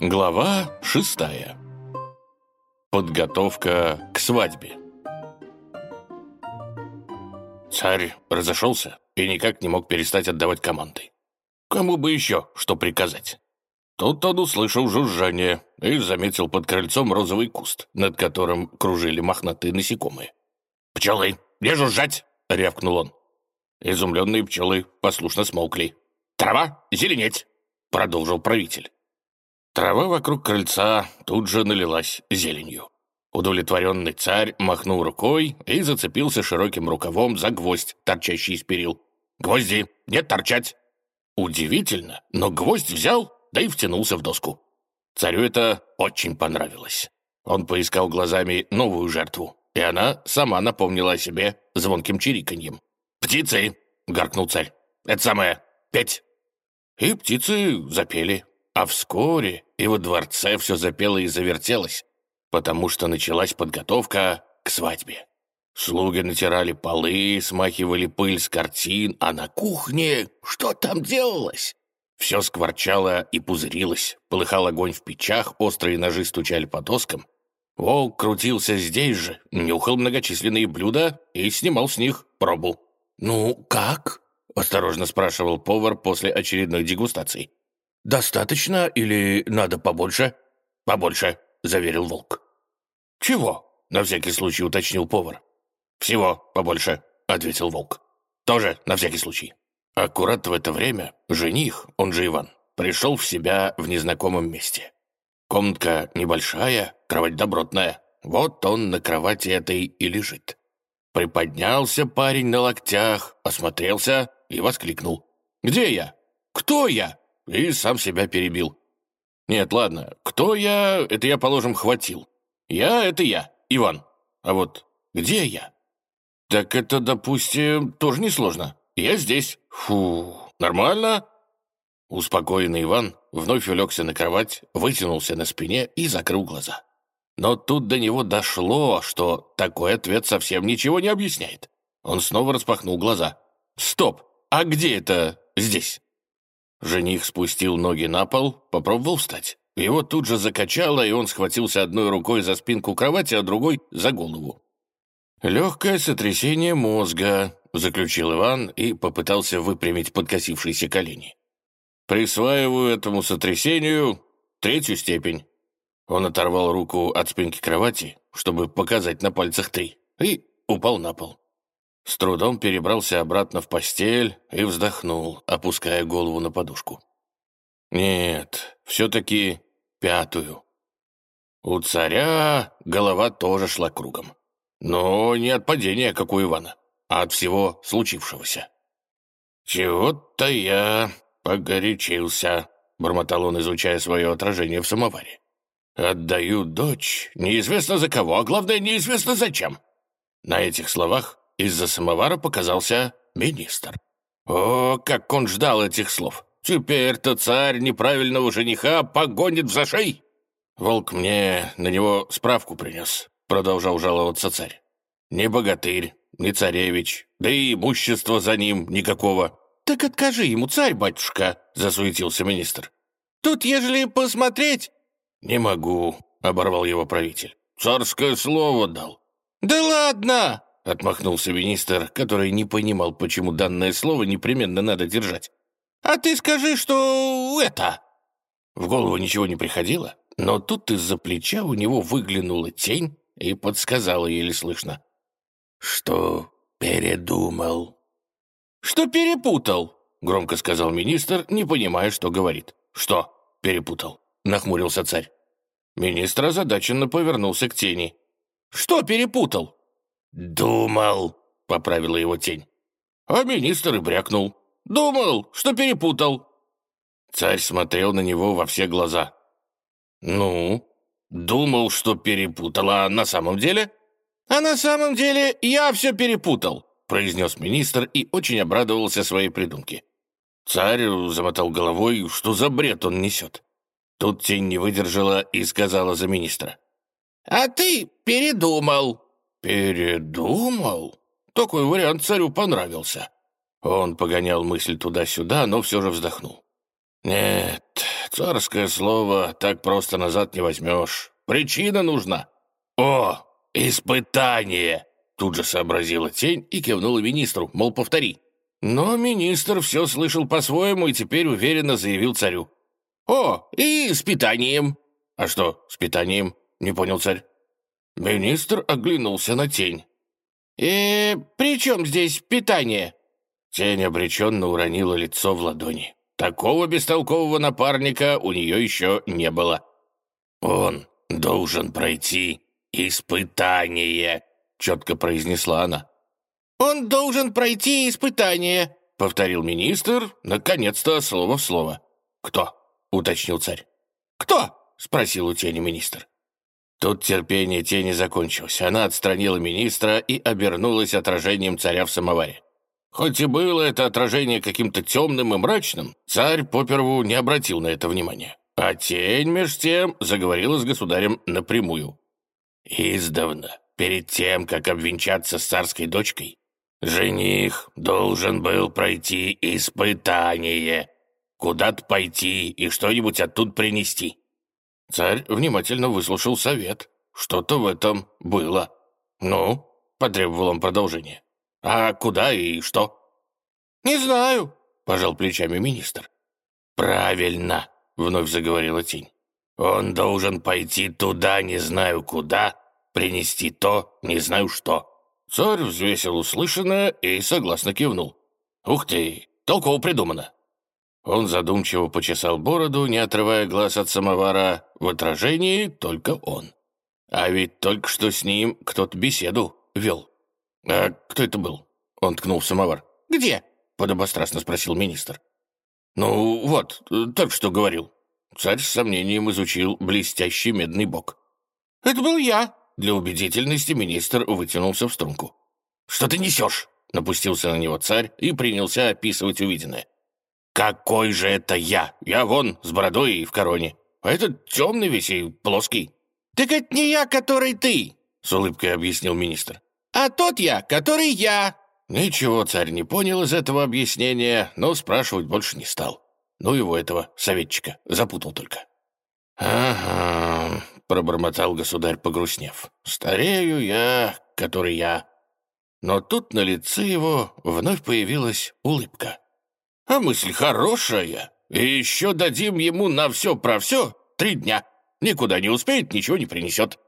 Глава шестая. Подготовка к свадьбе. Царь разошелся и никак не мог перестать отдавать команды. Кому бы еще что приказать? Тут он услышал жужжание и заметил под крыльцом розовый куст, над которым кружили мохнатые насекомые. «Пчелы, не жужжать!» — рявкнул он. Изумленные пчелы послушно смолкли. «Трава, зеленеть!» — продолжил правитель. Трава вокруг крыльца тут же налилась зеленью. Удовлетворенный царь махнул рукой и зацепился широким рукавом за гвоздь, торчащий из перил. «Гвозди! Нет торчать!» Удивительно, но гвоздь взял, да и втянулся в доску. Царю это очень понравилось. Он поискал глазами новую жертву, и она сама напомнила о себе звонким чириканьем. «Птицы!» — гаркнул царь. «Это самое! Петь!» И птицы запели. А вскоре и во дворце все запело и завертелось, потому что началась подготовка к свадьбе. Слуги натирали полы, смахивали пыль с картин, а на кухне что там делалось? Все скворчало и пузырилось, полыхал огонь в печах, острые ножи стучали по доскам. Волк крутился здесь же, нюхал многочисленные блюда и снимал с них пробу. «Ну, как?» — осторожно спрашивал повар после очередной дегустации. «Достаточно или надо побольше?» «Побольше», — заверил волк. «Чего?» — на всякий случай уточнил повар. «Всего побольше», — ответил волк. «Тоже на всякий случай». Аккурат в это время жених, он же Иван, пришел в себя в незнакомом месте. Комнатка небольшая, кровать добротная. Вот он на кровати этой и лежит. Приподнялся парень на локтях, осмотрелся и воскликнул. «Где я? Кто я?» И сам себя перебил. Нет, ладно, кто я, это я, положим, хватил. Я — это я, Иван. А вот где я? Так это, допустим, тоже несложно. Я здесь. Фу, нормально? Успокоенный Иван вновь улегся на кровать, вытянулся на спине и закрыл глаза. Но тут до него дошло, что такой ответ совсем ничего не объясняет. Он снова распахнул глаза. «Стоп! А где это здесь?» Жених спустил ноги на пол, попробовал встать. Его тут же закачало, и он схватился одной рукой за спинку кровати, а другой — за голову. «Легкое сотрясение мозга», — заключил Иван и попытался выпрямить подкосившиеся колени. «Присваиваю этому сотрясению третью степень». Он оторвал руку от спинки кровати, чтобы показать на пальцах три, и упал на пол. С трудом перебрался обратно в постель и вздохнул, опуская голову на подушку. Нет, все-таки пятую. У царя голова тоже шла кругом. Но не от падения, как у Ивана, а от всего случившегося. «Чего-то я погорячился», — бормотал он, изучая свое отражение в самоваре. «Отдаю дочь, неизвестно за кого, а главное, неизвестно зачем». На этих словах из-за самовара показался министр. О, как он ждал этих слов! Теперь-то царь неправильного жениха погонит в зашей! Волк мне на него справку принес, продолжал жаловаться царь. Не богатырь, не царевич, да и имущества за ним никакого. «Так откажи ему, царь-батюшка!» — засуетился министр. «Тут, ежели посмотреть...» «Не могу», — оборвал его правитель. «Царское слово дал». «Да ладно!» Отмахнулся министр, который не понимал, почему данное слово непременно надо держать. «А ты скажи, что это...» В голову ничего не приходило, но тут из-за плеча у него выглянула тень и подсказала еле слышно. «Что передумал?» «Что перепутал?» — громко сказал министр, не понимая, что говорит. «Что перепутал?» — нахмурился царь. Министр озадаченно повернулся к тени. «Что перепутал?» «Думал», — поправила его тень. А министр и брякнул. «Думал, что перепутал». Царь смотрел на него во все глаза. «Ну, думал, что перепутал, а на самом деле?» «А на самом деле я все перепутал», — произнес министр и очень обрадовался своей придумке. Царь замотал головой, что за бред он несет. Тут тень не выдержала и сказала за министра. «А ты передумал». «Передумал?» Такой вариант царю понравился. Он погонял мысль туда-сюда, но все же вздохнул. Нет, царское слово так просто назад не возьмешь. Причина нужна. О, испытание! Тут же сообразила тень и кивнула министру, мол, повтори. Но министр все слышал по-своему и теперь уверенно заявил царю. «О, и с питанием!» «А что с питанием?» — не понял царь. Министр оглянулся на тень. «Э, при чем здесь питание?» Тень обреченно уронила лицо в ладони. Такого бестолкового напарника у нее еще не было. «Он должен пройти испытание», — четко произнесла она. «Он должен пройти испытание», — повторил министр, наконец-то слово в слово. «Кто?» — уточнил царь. «Кто?» — спросил у тени министр. Тут терпение тени закончилось. Она отстранила министра и обернулась отражением царя в самоваре. Хоть и было это отражение каким-то темным и мрачным, царь поперву не обратил на это внимания. А тень, меж тем, заговорила с государем напрямую. «Издавна, перед тем, как обвенчаться с царской дочкой, жених должен был пройти испытание, куда-то пойти и что-нибудь оттуда принести». Царь внимательно выслушал совет. Что-то в этом было. «Ну?» — потребовал он продолжения. «А куда и что?» «Не знаю», — пожал плечами министр. «Правильно», — вновь заговорила тень. «Он должен пойти туда, не знаю куда, принести то, не знаю что». Царь взвесил услышанное и согласно кивнул. «Ух ты, толково придумано». Он задумчиво почесал бороду, не отрывая глаз от самовара. В отражении только он. А ведь только что с ним кто-то беседу вел. «А кто это был?» Он ткнул в самовар. «Где?» — подобострастно спросил министр. «Ну, вот, только что говорил». Царь с сомнением изучил блестящий медный бок. «Это был я!» Для убедительности министр вытянулся в струнку. «Что ты несешь?» — напустился на него царь и принялся описывать увиденное. «Какой же это я? Я вон, с бородой и в короне. А этот темный весь и плоский». «Так это не я, который ты!» — с улыбкой объяснил министр а тот я, который я». Ничего царь не понял из этого объяснения, но спрашивать больше не стал. Ну его этого советчика запутал только. «Ага», — пробормотал государь, погрустнев. «Старею я, который я». Но тут на лице его вновь появилась улыбка. «А мысль хорошая, и еще дадим ему на все про все три дня. Никуда не успеет, ничего не принесет».